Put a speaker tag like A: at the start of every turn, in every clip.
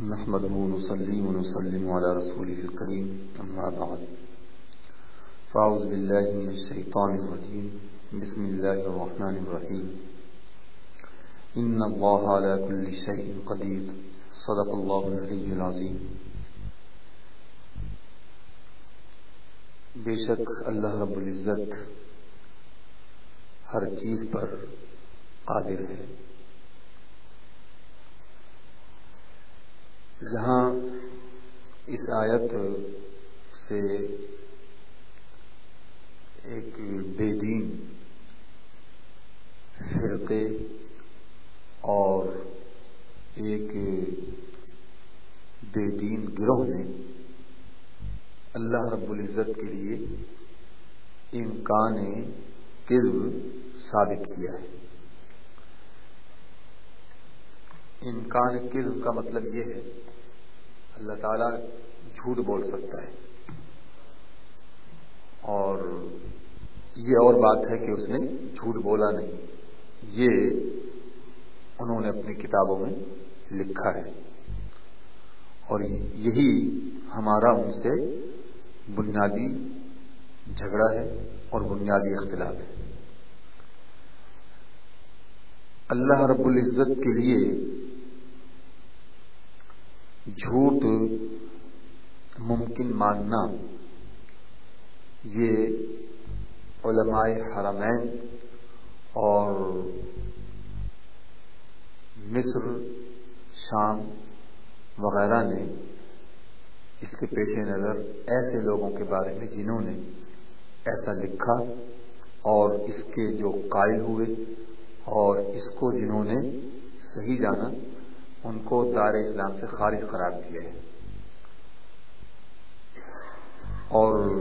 A: نحمده ونصلي ونسلم على رسوله الكريم، أما بعد. فأعوذ بالله من الشيطان الرجيم. بسم الله الرحمن الرحيم. إن الله على كل شيء قدير. صدق الله العلي العظيم. بے شک اللہ رب العزت ہر چیز پر قادر ہے۔ جہاں اس آیت سے ایک بے دین فرقے اور ایک بے دین گروہ نے اللہ رب العزت کے لیے امکان کذب ثابت کیا ہے۔ امکان کذب کا مطلب یہ ہے اللہ تعالیٰ جھوٹ بول سکتا ہے۔ اور یہ اور بات ہے کہ اس نے جھوٹ بولا نہیں۔ یہ انہوں نے اپنی کتابوں میں لکھا ہے۔ اور یہی ہمارا ان سے بنیادی جھگڑا ہے اور بنیادی اختلاف ہے۔ اللہ رب العزت کے لیے جھوٹ ممکن ماننا، یہ علماء حرمین اور مصر، شام وغیرہ نے اس کے پیش نظر ایسے لوگوں کے بارے میں جنہوں نے ایسا لکھا اور اس کے جو قائل ہوئے اور اس کو جنہوں نے صحیح جانا ان کو دار اسلام سے خارج قرار دیا ہے۔ اور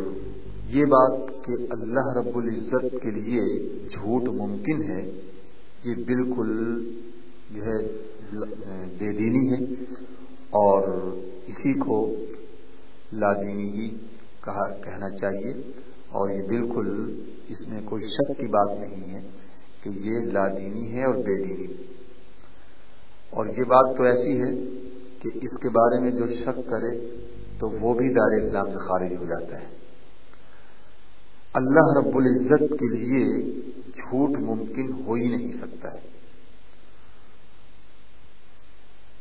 A: یہ بات کہ اللہ رب العزت کے لیے جھوٹ ممکن ہے، یہ بالکل جو ہے بے دینی ہے۔ اور اسی کو لادینی ہی کہا، کہنا چاہیے۔ اور یہ بالکل اس میں کوئی شک کی بات نہیں ہے کہ یہ لادینی ہے اور بے دینی۔ اور یہ بات تو ایسی ہے کہ اس کے بارے میں جو شک کرے تو وہ بھی دار اسلام سے خارج ہو جاتا ہے۔ اللہ رب العزت کے لیے جھوٹ ممکن ہو ہی نہیں سکتا ہے۔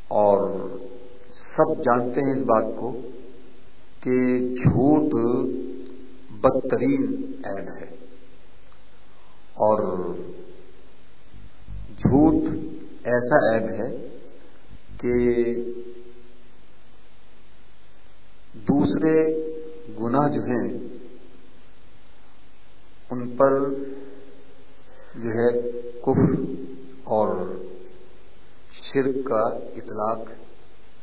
A: اور سب جانتے ہیں اس بات کو کہ جھوٹ بدترین عیب ہے۔ اور جھوٹ ایسا عیب ہے کہ دوسرے گناہ جو ہیں، ان پر جو ہے کفر اور شرک کا اطلاق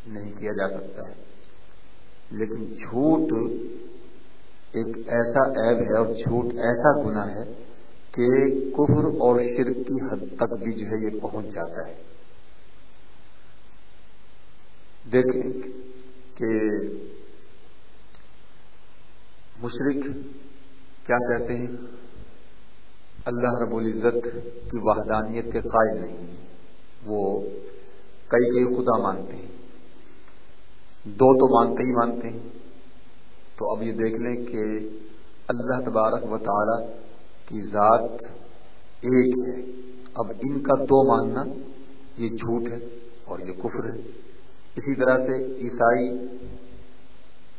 A: نہیں کیا جا سکتا۔ ہے لیکن جھوٹ ایک ایسا عیب ہے اور جھوٹ ایسا گناہ ہے کہ کفر اور شرک کی حد تک بھی جو ہے یہ پہنچ جاتا ہے۔ دیکھیں کہ مشرق کیا کہتے ہیں؟ اللہ رب العزت کی وحدانیت کے قائل نہیں وہ کئی کئی خدا مانتے ہیں۔ دو تو مانتے ہی مانتے ہیں۔ تو اب یہ دیکھ لیں کہ اللہ تبارک و تعالی کی ذات ایک ہے۔ اب ان کا دو ماننا یہ جھوٹ ہے اور یہ کفر ہے۔ اسی طرح سے عیسائی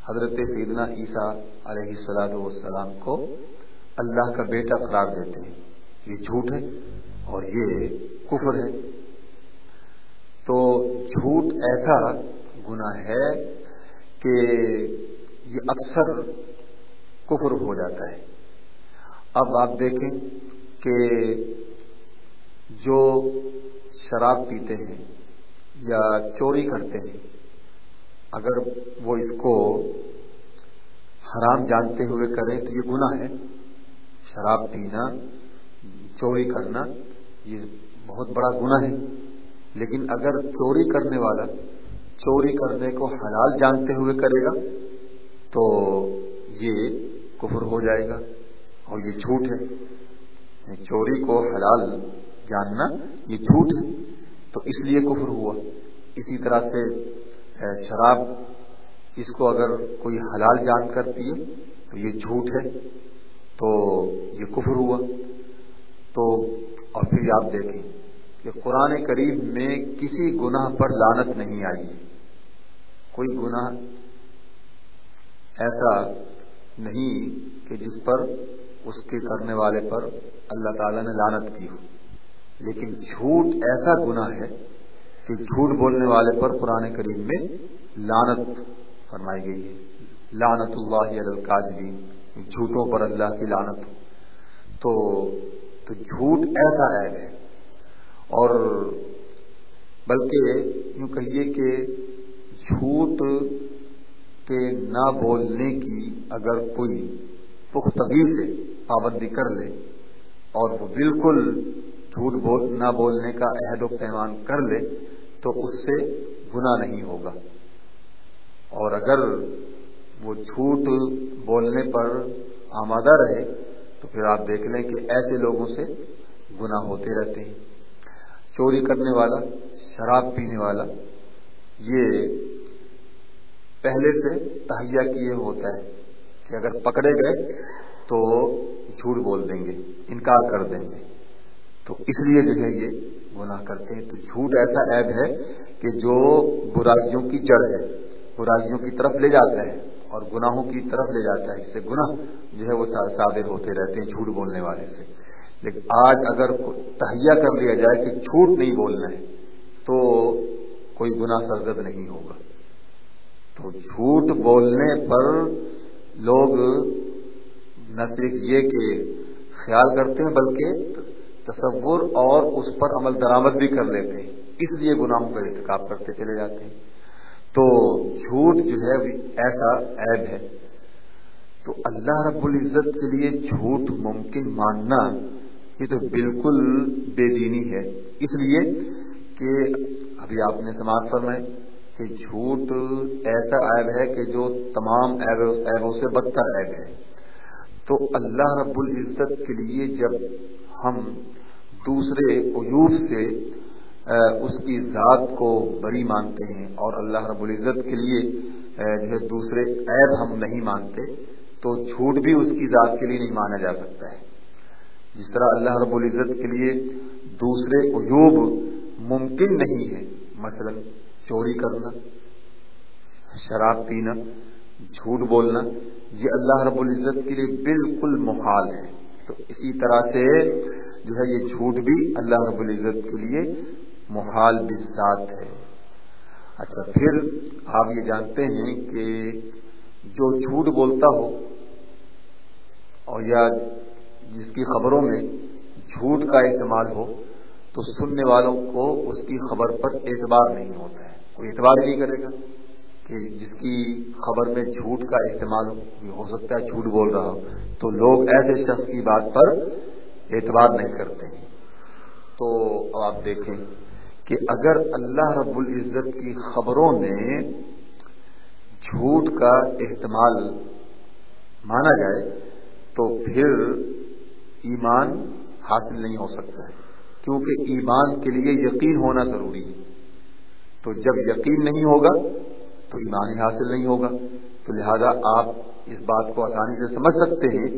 A: حضرت سیدنا عیسیٰ علیہ السلاد والسلام کو اللہ کا بیٹا قرار دیتے ہیں۔ یہ جھوٹ ہے اور یہ کفر ہے۔ تو جھوٹ ایسا گناہ ہے کہ یہ اکثر کفر ہو جاتا ہے۔ اب آپ دیکھیں کہ جو شراب پیتے ہیں یا چوری کرتے ہیں، اگر وہ اس کو حرام جانتے ہوئے کریں تو یہ گناہ ہے۔ شراب پینا، چوری کرنا، یہ بہت بڑا گناہ ہے۔ لیکن اگر چوری کرنے والا چوری کرنے کو حلال جانتے ہوئے کرے گا تو یہ کفر ہو جائے گا۔ اور یہ جھوٹ ہے۔ یعنی چوری کو حلال جاننا یہ جھوٹ ہے۔ تو اس لیے کفر ہوا۔ اسی طرح سے شراب، اس کو اگر کوئی حلال جان کر پیے تو یہ جھوٹ ہے۔ تو یہ کفر ہوا۔ تو، اور پھر آپ دیکھیں کہ قرآن کریم میں کسی گناہ پر لانت نہیں آئی۔ کوئی گناہ ایسا نہیں کہ جس پر اس کے کرنے والے پر اللہ تعالیٰ نے لانت کی ہو۔ لیکن جھوٹ ایسا گناہ ہے کہ جھوٹ بولنے والے پر قرآن کریم میں لانت فرمائی گئی ہے۔ لانت اللہ القاضرین جھوٹوں پر اللہ کی لانت تو تو جھوٹ ایسا ہے۔ اور بلکہ یوں کہیے کہ جھوٹ کے نہ بولنے کی اگر کوئی پختگی سے پابندی کر لے اور وہ بالکل جھوٹ بول نہ بولنے کا عہد و پیمان کر لے تو اس سے گناہ نہیں ہوگا۔ اور اگر وہ جھوٹ بولنے پر آمادہ رہے تو پھر آپ دیکھ لیں کہ ایسے لوگوں سے گناہ ہوتے رہتے ہیں۔ چوری کرنے والا، شراب پینے والا، یہ پہلے سے تہیا کیے ہوتا ہے کہ اگر پکڑے گئے تو جھوٹ بول دیں گے، انکار کر دیں گے۔ تو اس لیے جو ہے یہ گناہ کرتے ہیں۔ تو جھوٹ ایسا عیب ہے کہ جو برائیوں کی جڑ ہے، برائیوں کی طرف لے جاتا ہے اور گناہوں کی طرف لے جاتا ہے۔ اس سے گناہ جو ہے وہ صادر ہوتے رہتے ہیں جھوٹ بولنے والے سے۔ لیکن آج اگر تہیا کر لیا جائے کہ جھوٹ نہیں بولنا ہے، تو کوئی گناہ سرگد نہیں ہوگا۔ تو جھوٹ بولنے پر لوگ نہ صرف یہ کہ خیال کرتے ہیں بلکہ تصور اور اس پر عمل درآمد بھی کر لیتے ہیں، اس لیے گناہوں کا ارتکاب کرتے چلے جاتے ہیں۔ تو جھوٹ جو ہے ایسا عیب ہے۔ تو اللہ رب العزت کے لیے جھوٹ ممکن ماننا یہ تو بالکل بے دینی ہے۔ اس لیے کہ ابھی آپ نے سماعت فرمائے کہ جھوٹ ایسا عیب ہے کہ جو تمام عیبوں سے بدتر عیب ہے۔ تو اللہ رب العزت کے لیے جب ہم دوسرے عیوب سے اس کی ذات کو بری مانتے ہیں اور اللہ رب العزت کے لیے جو ہے دوسرے عیب ہم نہیں مانتے، تو جھوٹ بھی اس کی ذات کے لیے نہیں مانا جا سکتا ہے۔ جس طرح اللہ رب العزت کے لیے دوسرے عیوب ممکن نہیں ہے، مثلا چوری کرنا، شراب پینا جھوٹ بولنا یہ اللہ رب العزت کے لیے بالکل محال ہے۔ تو اسی طرح سے جو ہے یہ جھوٹ بھی اللہ رب العزت کے لیے محال بسات ہے۔ اچھا پھر آپ یہ جانتے ہیں کہ جو جھوٹ بولتا ہو اور یا جس کی خبروں میں جھوٹ کا استعمال ہو، تو سننے والوں کو اس کی خبر پر اعتبار نہیں ہوتا ہے۔ کوئی اعتبار نہیں کرے گا۔ کہ جس کی خبر میں جھوٹ کا استعمال ہو سکتا ہے، جھوٹ بول رہا ہو، تو لوگ ایسے شخص کی بات پر اعتبار نہیں کرتے تو آپ دیکھیں کہ اگر اللہ رب العزت کی خبروں میں جھوٹ کا احتمال مانا جائے، تو پھر ایمان حاصل نہیں ہو سکتا ہے۔ کیونکہ ایمان کے لیے یقین ہونا ضروری ہے۔ تو جب یقین نہیں ہوگا تو ایمان ہی حاصل نہیں ہوگا۔ تو لہذا آپ اس بات کو آسانی سے سمجھ سکتے ہیں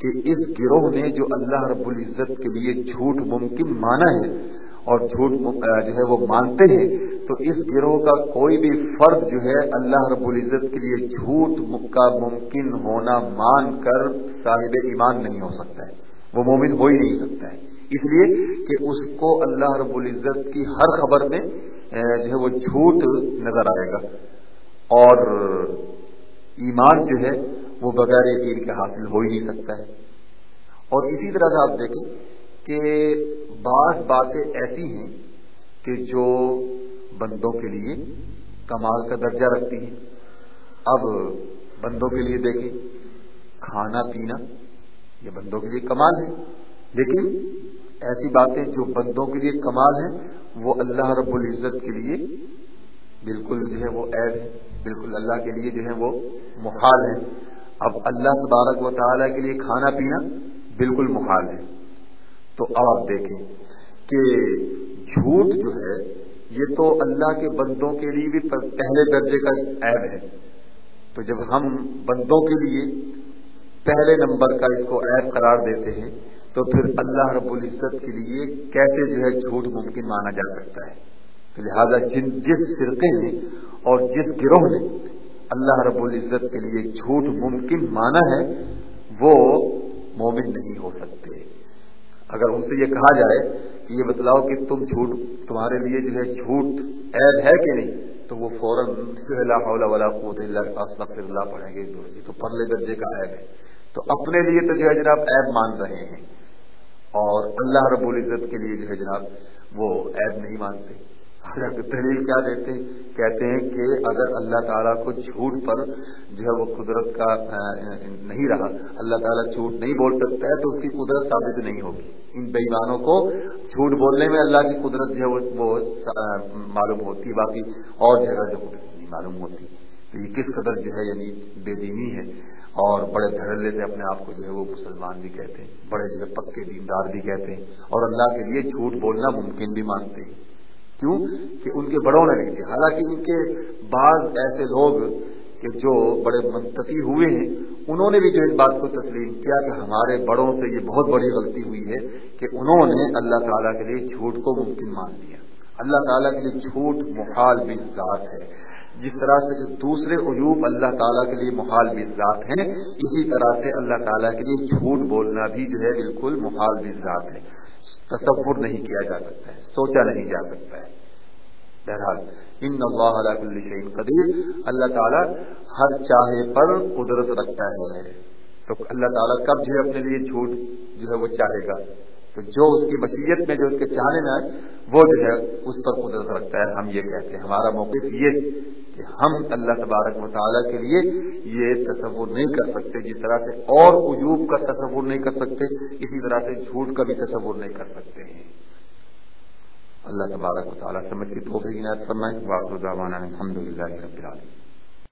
A: کہ اس گروہ نے جو اللہ رب العزت کے لیے جھوٹ ممکن مانا ہے اور جھوٹ جو ہے وہ مانتے ہیں، تو اس گروہ کا کوئی بھی فرد جو ہے اللہ رب العزت کے لیے جھوٹ کا ممکن ہونا مان کر صاحب ایمان نہیں ہو سکتا ہے۔ وہ مومن ہو ہی نہیں سکتا ہے۔ اس لیے کہ اس کو اللہ رب العزت کی ہر خبر میں جو ہے وہ جھوٹ نظر آئے گا۔ اور ایمان جو ہے وہ بغیر یقین کے حاصل ہو ہی نہیں سکتا ہے۔ اور اسی طرح سے آپ دیکھیں کہ بعض باتیں ایسی ہیں کہ جو بندوں کے لیے کمال کا درجہ رکھتی ہیں۔ اب بندوں کے لیے دیکھیں کھانا، پینا یہ بندوں کے لیے کمال ہے۔ لیکن ایسی باتیں جو بندوں کے لیے کمال ہیں وہ اللہ رب العزت کے لیے بالکل جو ہے وہ عید ہے، بالکل اللہ کے لیے جو ہے وہ محال ہے۔ اب اللہ تبارک و تعالیٰ کے لیے کھانا پینا بالکل محال ہے۔ تو اب آپ دیکھیں کہ جھوٹ جو ہے، یہ تو اللہ کے بندوں کے لیے بھی پہلے درجے کا عیب ہے۔ تو جب ہم بندوں کے لیے پہلے نمبر کا اس کو عیب قرار دیتے ہیں، تو پھر اللہ رب العزت کے لیے کیسے جو ہے جھوٹ ممکن مانا جا سکتا ہے؟ لہٰذا جن جس فرقے نے اور جس گروہ نے اللہ رب العزت کے لیے جھوٹ ممکن مانا ہے، وہ مومن نہیں ہو سکتے۔ اگر ان سے یہ کہا جائے کہ یہ بتلاؤ کہ تم جھوٹ تمہارے لیے جو ہے جھوٹ عیب ہے کہ نہیں، تو وہ فوراً اللہ پڑھیں گے۔ تو پرلے درجے کا عیب ہے۔ تو اپنے لیے تو جو ہے جناب عیب مان رہے ہیں۔ اور اللہ رب العزت کے لیے جو ہے جناب، وہ عیب نہیں مانتے۔ دلیل کیا دیتے ہیں؟ کہتے ہیں کہ اگر اللہ تعالیٰ کو جھوٹ پر جو ہے وہ قدرت کا نہیں رہا، اللہ تعالیٰ جھوٹ نہیں بول سکتا ہے، تو اس کی قدرت ثابت نہیں ہوگی۔ ان بےمانوں کو جھوٹ بولنے میں اللہ کی قدرت جو ہے وہ معلوم ہوتی باقی اور جگہ جو نہیں معلوم ہوتی۔ تو یہ کس قدر جو ہے یعنی بے دینی ہے؟ اور بڑے دھڑلے سے اپنے آپ کو جو ہے وہ مسلمان بھی کہتے ہیں، بڑے جو ہے پکے دیندار بھی کہتے ہیں۔ اور اللہ کے لیے جھوٹ بولنا ممکن بھی مانتے ہیں۔ کیوں کہ ان کے بڑوں نے نہیں دیا حالانکہ ان کے بعض ایسے لوگ کہ جو بڑے منتقی ہوئے ہیں، انہوں نے بھی جو اس بات کو تسلیم کیا کہ ہمارے بڑوں سے یہ بہت بڑی غلطی ہوئی ہے کہ انہوں نے اللہ تعالیٰ کے لیے جھوٹ کو ممکن مان لیا۔ اللہ تعالیٰ کے لیے جھوٹ محال بھی ذات ہے۔ جس طرح سے کہ دوسرے عیوب اللہ تعالیٰ کے لیے محال بھی ہیں، اسی طرح سے اللہ تعالیٰ کے لیے جھوٹ بولنا بھی جو ہے بالکل محال بھی ہے۔ تصور نہیں کیا جا سکتا ہے، سوچا نہیں جا سکتا ہے۔ بہرحال، ان اللہ علیہ قدیر۔ اللہ تعالیٰ ہر چاہے پر قدرت رکھتا ہے۔ تو اللہ تعالیٰ کب جو ہے اپنے لیے جھوٹ جو ہے وہ چاہے گا؟ تو جو اس کی مشیت میں جو اس کے چاہنے میں آئے، وہ جو ہے، اس پر قدرت رکھتا ہے۔ ہم یہ کہتے ہیں، ہمارا موقف یہ کہ ہم اللہ تبارک مطالعہ کے لیے یہ تصور نہیں کر سکتے، جس طرح سے اور عجوب کا تصور نہیں کر سکتے، اسی طرح سے جھوٹ کا بھی تصور نہیں کر سکتے ہیں۔ اللہ تبارک مطالعہ سمجھ کی توفیق عنایت فرمائیں واقع الحمد للہ رب العالمین۔